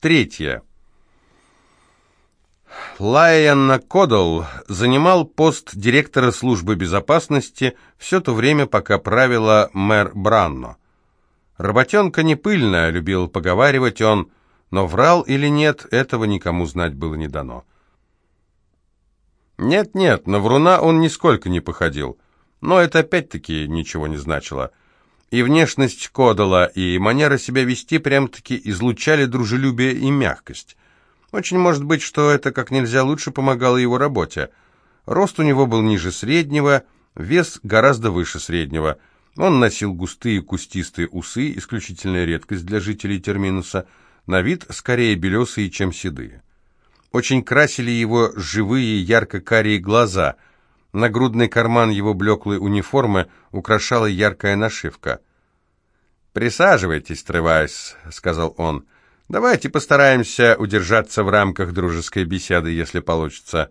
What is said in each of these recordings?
Третье. Лайан Кодал занимал пост директора службы безопасности все то время, пока правила мэр Бранно. Работенка не пыльная, любил поговаривать он, но врал или нет, этого никому знать было не дано. Нет-нет, на вруна он нисколько не походил, но это опять-таки ничего не значило. И внешность Кодала, и манера себя вести прям-таки излучали дружелюбие и мягкость. Очень может быть, что это как нельзя лучше помогало его работе. Рост у него был ниже среднего, вес гораздо выше среднего. Он носил густые кустистые усы, исключительная редкость для жителей Терминуса, на вид скорее белесые, чем седые. Очень красили его живые ярко-карие глаза. Нагрудный карман его блеклой униформы украшала яркая нашивка. «Присаживайтесь, Тревайс», — сказал он, — Давайте постараемся удержаться в рамках дружеской беседы, если получится.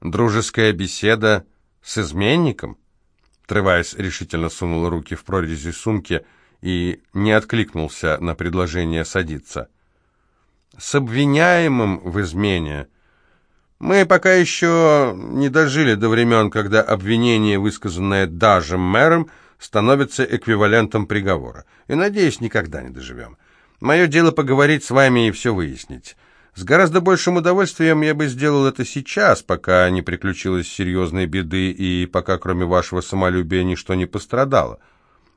Дружеская беседа с изменником? Тревайс решительно сунул руки в прорези сумки и не откликнулся на предложение садиться. С обвиняемым в измене. Мы пока еще не дожили до времен, когда обвинение, высказанное даже мэром, становится эквивалентом приговора. И, надеюсь, никогда не доживем. Мое дело поговорить с вами и все выяснить. С гораздо большим удовольствием я бы сделал это сейчас, пока не приключилось серьезной беды и пока кроме вашего самолюбия ничто не пострадало.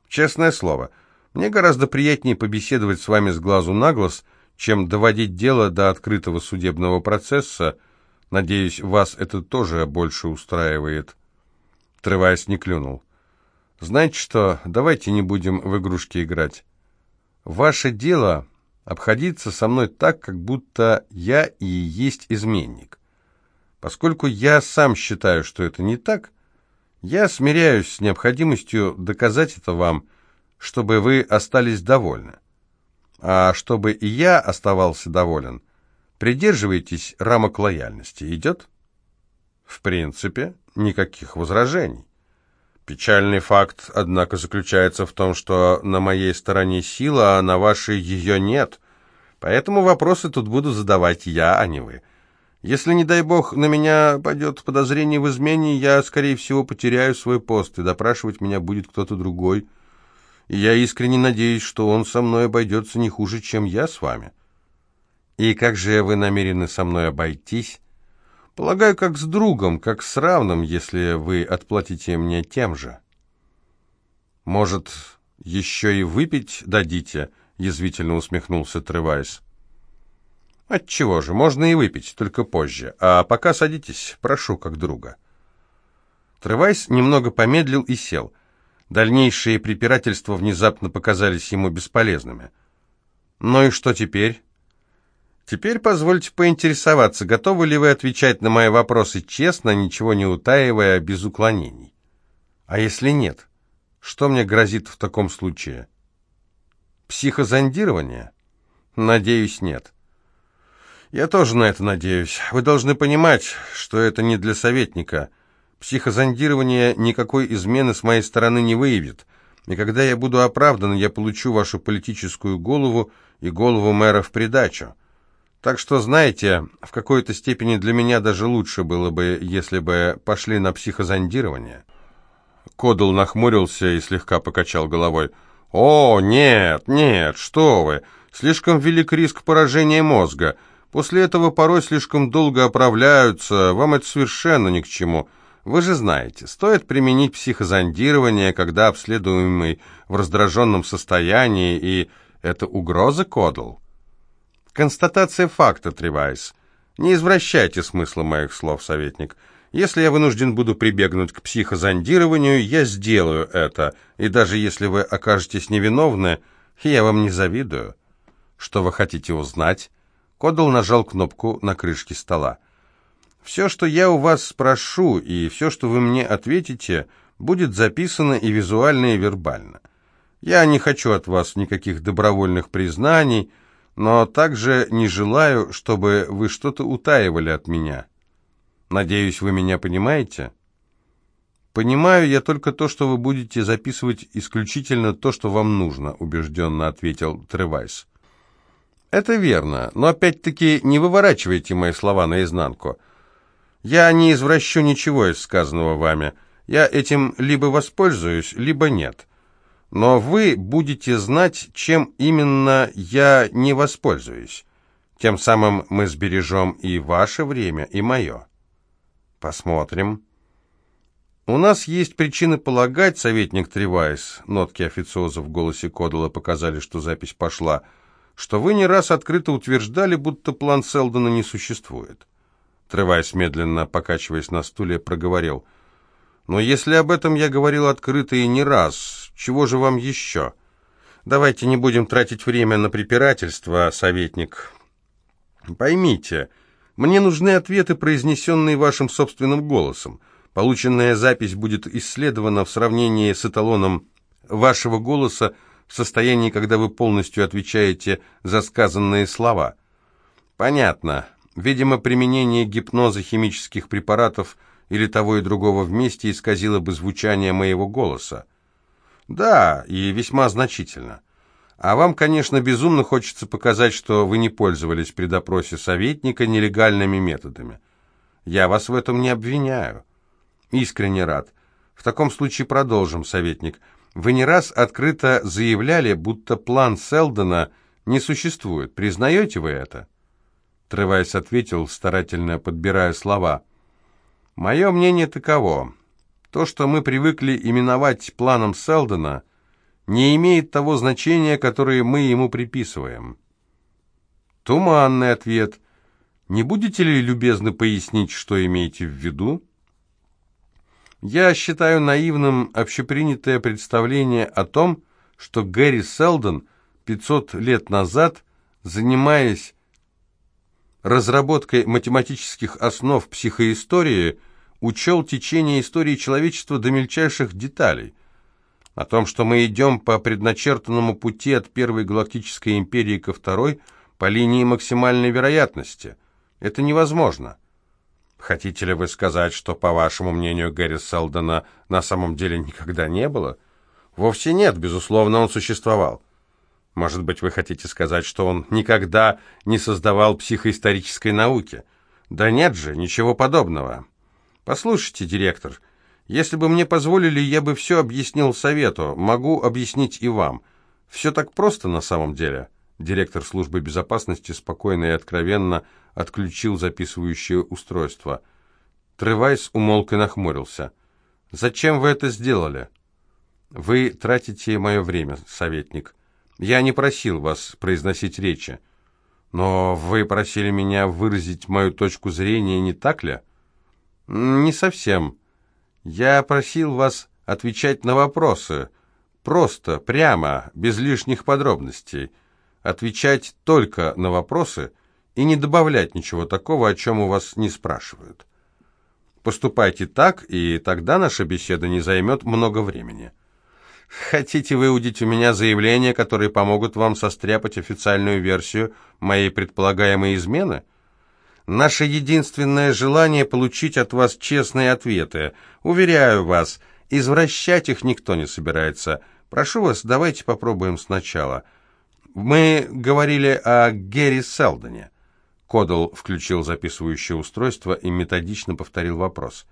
Честное слово, мне гораздо приятнее побеседовать с вами с глазу на глаз, чем доводить дело до открытого судебного процесса. Надеюсь, вас это тоже больше устраивает. Тревайс не клюнул. Знаете что, давайте не будем в игрушки играть. Ваше дело обходиться со мной так, как будто я и есть изменник. Поскольку я сам считаю, что это не так, я смиряюсь с необходимостью доказать это вам, чтобы вы остались довольны. А чтобы и я оставался доволен, придерживайтесь рамок лояльности. Идет? В принципе, никаких возражений. Печальный факт, однако, заключается в том, что на моей стороне сила, а на вашей ее нет. Поэтому вопросы тут буду задавать я, а не вы. Если, не дай бог, на меня пойдет подозрение в измене, я, скорее всего, потеряю свой пост, и допрашивать меня будет кто-то другой. И я искренне надеюсь, что он со мной обойдется не хуже, чем я с вами. И как же вы намерены со мной обойтись?» Полагаю, как с другом, как с равным, если вы отплатите мне тем же. Может, еще и выпить дадите? Язвительно усмехнулся Тревайс. Отчего же, можно и выпить, только позже. А пока садитесь, прошу, как друга. Тревайс немного помедлил и сел. Дальнейшие препирательства внезапно показались ему бесполезными. «Ну и что теперь?» Теперь позвольте поинтересоваться, готовы ли вы отвечать на мои вопросы честно, ничего не утаивая, без уклонений? А если нет, что мне грозит в таком случае? Психозондирование? Надеюсь, нет. Я тоже на это надеюсь. Вы должны понимать, что это не для советника. Психозондирование никакой измены с моей стороны не выявит. И когда я буду оправдан, я получу вашу политическую голову и голову мэра в придачу. Так что, знаете, в какой-то степени для меня даже лучше было бы, если бы пошли на психозондирование. Кодл нахмурился и слегка покачал головой. «О, нет, нет, что вы! Слишком велик риск поражения мозга. После этого порой слишком долго оправляются, вам это совершенно ни к чему. Вы же знаете, стоит применить психозондирование, когда обследуемый в раздраженном состоянии, и это угроза, Кодл?» Констатация факта, Тревайс. Не извращайте смысла моих слов, советник. Если я вынужден буду прибегнуть к психозондированию, я сделаю это, и даже если вы окажетесь невиновны, я вам не завидую. Что вы хотите узнать? Кодал нажал кнопку на крышке стола. Все, что я у вас спрошу, и все, что вы мне ответите, будет записано и визуально, и вербально. Я не хочу от вас никаких добровольных признаний, но также не желаю, чтобы вы что-то утаивали от меня. Надеюсь, вы меня понимаете? Понимаю я только то, что вы будете записывать исключительно то, что вам нужно, убежденно ответил Тревайс. Это верно, но опять-таки не выворачивайте мои слова наизнанку. Я не извращу ничего из сказанного вами. Я этим либо воспользуюсь, либо нет. Но вы будете знать, чем именно я не воспользуюсь. Тем самым мы сбережем и ваше время, и мое. Посмотрим. У нас есть причины полагать, советник Тревайс, нотки официоза в голосе Кодала показали, что запись пошла, что вы не раз открыто утверждали, будто план Селдона не существует. Тревайс, медленно покачиваясь на стуле, проговорил — но если об этом я говорил открыто и не раз, чего же вам еще? Давайте не будем тратить время на препирательство, советник. Поймите, мне нужны ответы, произнесенные вашим собственным голосом. Полученная запись будет исследована в сравнении с эталоном вашего голоса в состоянии, когда вы полностью отвечаете за сказанные слова. Понятно. Видимо, применение гипноза химических препаратов – или того и другого вместе исказило бы звучание моего голоса. Да, и весьма значительно. А вам, конечно, безумно хочется показать, что вы не пользовались при допросе советника нелегальными методами. Я вас в этом не обвиняю. Искренне рад. В таком случае продолжим, советник. Вы не раз открыто заявляли, будто план Селдона не существует. Признаете вы это? Тревайс ответил, старательно подбирая слова – Мое мнение таково. То, что мы привыкли именовать планом Селдона, не имеет того значения, которое мы ему приписываем. Туманный ответ. Не будете ли любезно пояснить, что имеете в виду? Я считаю наивным общепринятое представление о том, что Гэри Селдон 500 лет назад, занимаясь разработкой математических основ психоистории, учел течение истории человечества до мельчайших деталей. О том, что мы идем по предначертанному пути от Первой Галактической империи ко Второй по линии максимальной вероятности. Это невозможно. Хотите ли вы сказать, что, по вашему мнению, Гэри Селдона на самом деле никогда не было? Вовсе нет, безусловно, он существовал. Может быть, вы хотите сказать, что он никогда не создавал психоисторической науки? Да нет же, ничего подобного. «Послушайте, директор, если бы мне позволили, я бы все объяснил совету. Могу объяснить и вам. Все так просто на самом деле». Директор службы безопасности спокойно и откровенно отключил записывающее устройство. Тревайс умолк и нахмурился. «Зачем вы это сделали?» «Вы тратите мое время, советник. Я не просил вас произносить речи. Но вы просили меня выразить мою точку зрения, не так ли?» «Не совсем. Я просил вас отвечать на вопросы. Просто, прямо, без лишних подробностей. Отвечать только на вопросы и не добавлять ничего такого, о чем у вас не спрашивают. Поступайте так, и тогда наша беседа не займет много времени. Хотите выудить у меня заявления, которые помогут вам состряпать официальную версию моей предполагаемой измены?» Наше единственное желание получить от вас честные ответы. Уверяю вас, извращать их никто не собирается. Прошу вас, давайте попробуем сначала. Мы говорили о Герри Селдоне. Кодал включил записывающее устройство и методично повторил вопрос.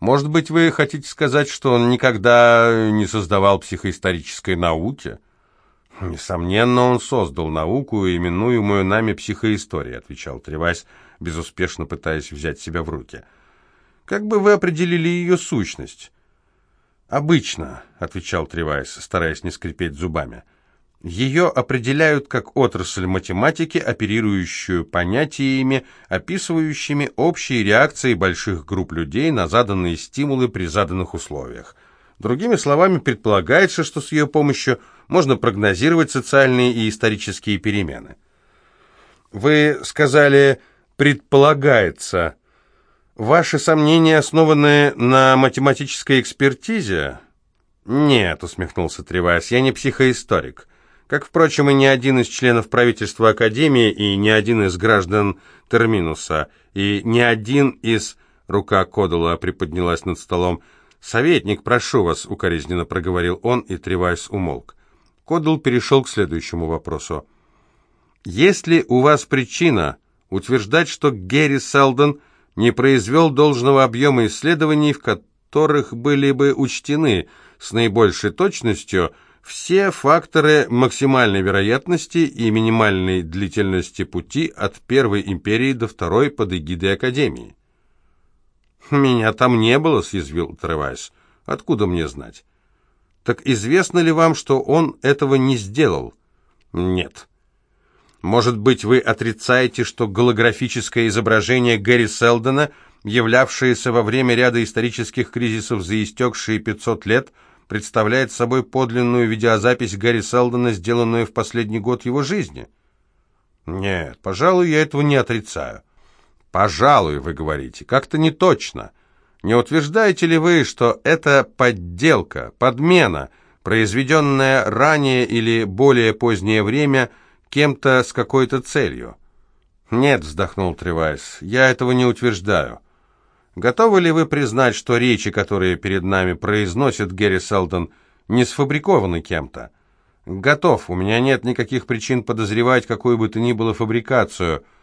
«Может быть, вы хотите сказать, что он никогда не создавал психоисторической науки?» «Несомненно, он создал науку, именуемую нами психоисторией», отвечал Тревась, безуспешно пытаясь взять себя в руки. «Как бы вы определили ее сущность?» «Обычно», — отвечал Тревайс, стараясь не скрипеть зубами, — «ее определяют как отрасль математики, оперирующую понятиями, описывающими общие реакции больших групп людей на заданные стимулы при заданных условиях. Другими словами, предполагается, что с ее помощью можно прогнозировать социальные и исторические перемены. Вы сказали «предполагается». Ваши сомнения основаны на математической экспертизе? Нет, усмехнулся Тревайс, я не психоисторик. Как, впрочем, и ни один из членов правительства Академии, и ни один из граждан Терминуса, и ни один из... Рука Кодала приподнялась над столом. «Советник, прошу вас», — укоризненно проговорил он, и Тревайс умолк. Кодл перешел к следующему вопросу. Есть ли у вас причина утверждать, что Герри Селдон не произвел должного объема исследований, в которых были бы учтены с наибольшей точностью все факторы максимальной вероятности и минимальной длительности пути от Первой империи до Второй под эгидой Академии? «Меня там не было», — съязвил Тревайс. «Откуда мне знать?» «Так известно ли вам, что он этого не сделал?» «Нет». «Может быть, вы отрицаете, что голографическое изображение Гэри Селдона, являвшееся во время ряда исторических кризисов за истекшие 500 лет, представляет собой подлинную видеозапись Гэри Селдона, сделанную в последний год его жизни?» «Нет, пожалуй, я этого не отрицаю». «Пожалуй, вы говорите, как-то не точно. Не утверждаете ли вы, что это подделка, подмена, произведенная ранее или более позднее время кем-то с какой-то целью?» «Нет», — вздохнул Тревайс, — «я этого не утверждаю». Готовы ли вы признать, что речи, которые перед нами произносит Герри Селдон, не сфабрикованы кем-то? Готов, у меня нет никаких причин подозревать какую бы то ни было фабрикацию —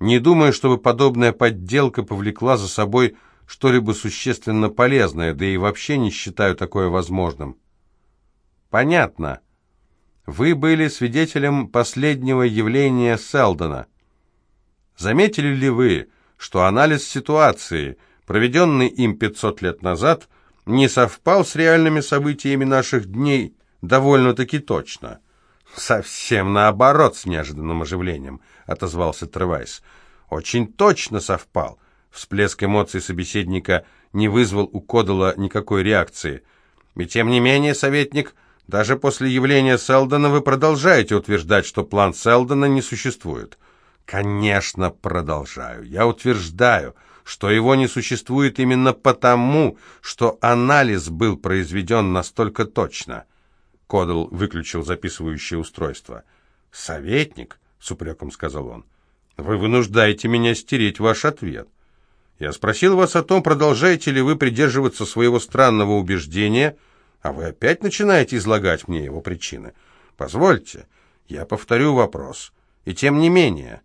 не думаю, чтобы подобная подделка повлекла за собой что-либо существенно полезное, да и вообще не считаю такое возможным. Понятно. Вы были свидетелем последнего явления Селдона. Заметили ли вы, что анализ ситуации, проведенный им 500 лет назад, не совпал с реальными событиями наших дней довольно-таки точно? «Совсем наоборот», — с неожиданным оживлением отозвался Тревайс. «Очень точно совпал». Всплеск эмоций собеседника не вызвал у Кодала никакой реакции. «И тем не менее, советник, даже после явления Селдона вы продолжаете утверждать, что план Селдона не существует». «Конечно, продолжаю. Я утверждаю, что его не существует именно потому, что анализ был произведен настолько точно». Кодал выключил записывающее устройство. «Советник?» — с упреком сказал он. «Вы вынуждаете меня стереть ваш ответ. Я спросил вас о том, продолжаете ли вы придерживаться своего странного убеждения, а вы опять начинаете излагать мне его причины. Позвольте, я повторю вопрос. И тем не менее,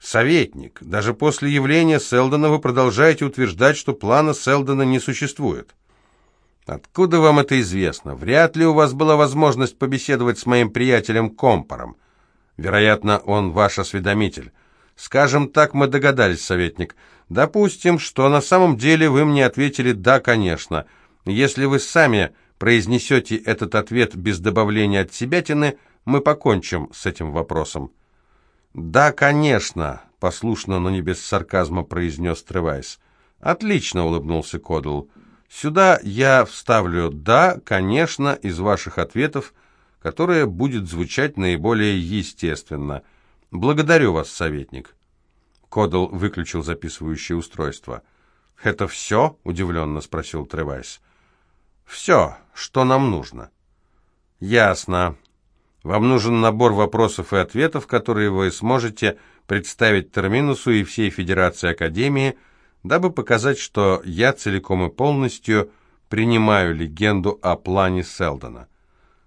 советник, даже после явления Селдона вы продолжаете утверждать, что плана Селдона не существует». «Откуда вам это известно? Вряд ли у вас была возможность побеседовать с моим приятелем Компором. Вероятно, он ваш осведомитель. Скажем так, мы догадались, советник. Допустим, что на самом деле вы мне ответили «да, конечно». Если вы сами произнесете этот ответ без добавления от себятины, мы покончим с этим вопросом». «Да, конечно», — послушно, но не без сарказма произнес Тревайс. «Отлично», — улыбнулся Кодл. Сюда я вставлю «да», конечно, из ваших ответов, которое будет звучать наиболее естественно. Благодарю вас, советник. Кодл выключил записывающее устройство. «Это все?» — удивленно спросил Тревайс. «Все, что нам нужно». «Ясно. Вам нужен набор вопросов и ответов, которые вы сможете представить Терминусу и всей Федерации Академии, — дабы показать, что я целиком и полностью принимаю легенду о плане Селдона.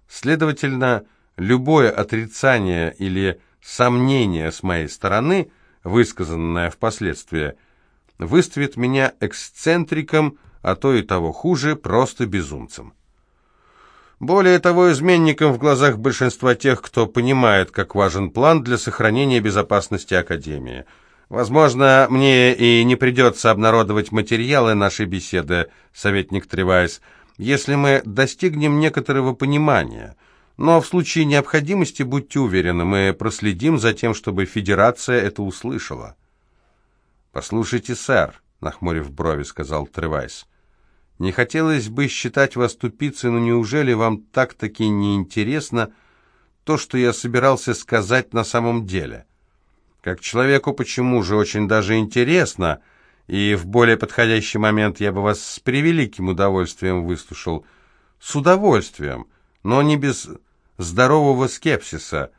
Следовательно, любое отрицание или сомнение с моей стороны, высказанное впоследствии, выставит меня эксцентриком, а то и того хуже, просто безумцем. Более того, изменником в глазах большинства тех, кто понимает, как важен план для сохранения безопасности Академии – Возможно, мне и не придется обнародовать материалы нашей беседы, советник Тревайс, если мы достигнем некоторого понимания. Но в случае необходимости, будьте уверены, мы проследим за тем, чтобы Федерация это услышала. «Послушайте, сэр», — нахмурив брови, сказал Тревайс, — «не хотелось бы считать вас тупицей, но неужели вам так-таки неинтересно то, что я собирался сказать на самом деле?» Как человеку почему же очень даже интересно, и в более подходящий момент я бы вас с превеликим удовольствием выслушал. С удовольствием, но не без здорового скепсиса.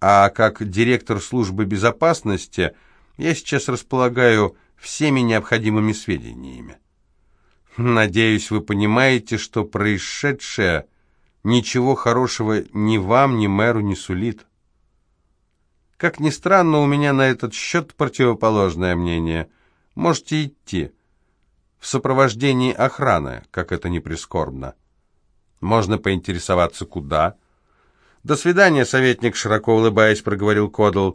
А как директор службы безопасности я сейчас располагаю всеми необходимыми сведениями. Надеюсь, вы понимаете, что происшедшее ничего хорошего ни вам, ни мэру не сулит. Как ни странно, у меня на этот счет противоположное мнение. Можете идти. В сопровождении охраны, как это не прискорбно. Можно поинтересоваться, куда? До свидания, советник, широко улыбаясь, проговорил Кодл.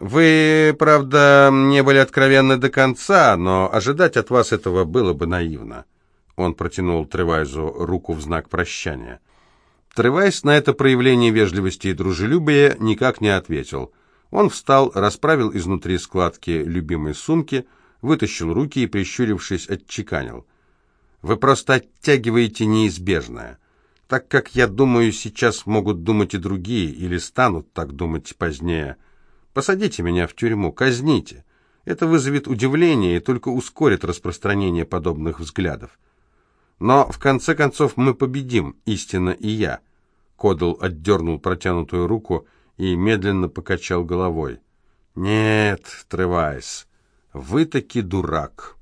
Вы, правда, не были откровенны до конца, но ожидать от вас этого было бы наивно. Он протянул Тревайзу руку в знак прощания. Тревайз на это проявление вежливости и дружелюбия никак не ответил. Он встал, расправил изнутри складки любимой сумки, вытащил руки и, прищурившись, отчеканил. «Вы просто оттягиваете неизбежное. Так как я думаю, сейчас могут думать и другие, или станут так думать позднее. Посадите меня в тюрьму, казните. Это вызовет удивление и только ускорит распространение подобных взглядов. Но, в конце концов, мы победим, истина и я». Кодл отдернул протянутую руку и медленно покачал головой. «Нет, Тревайс, вы таки дурак».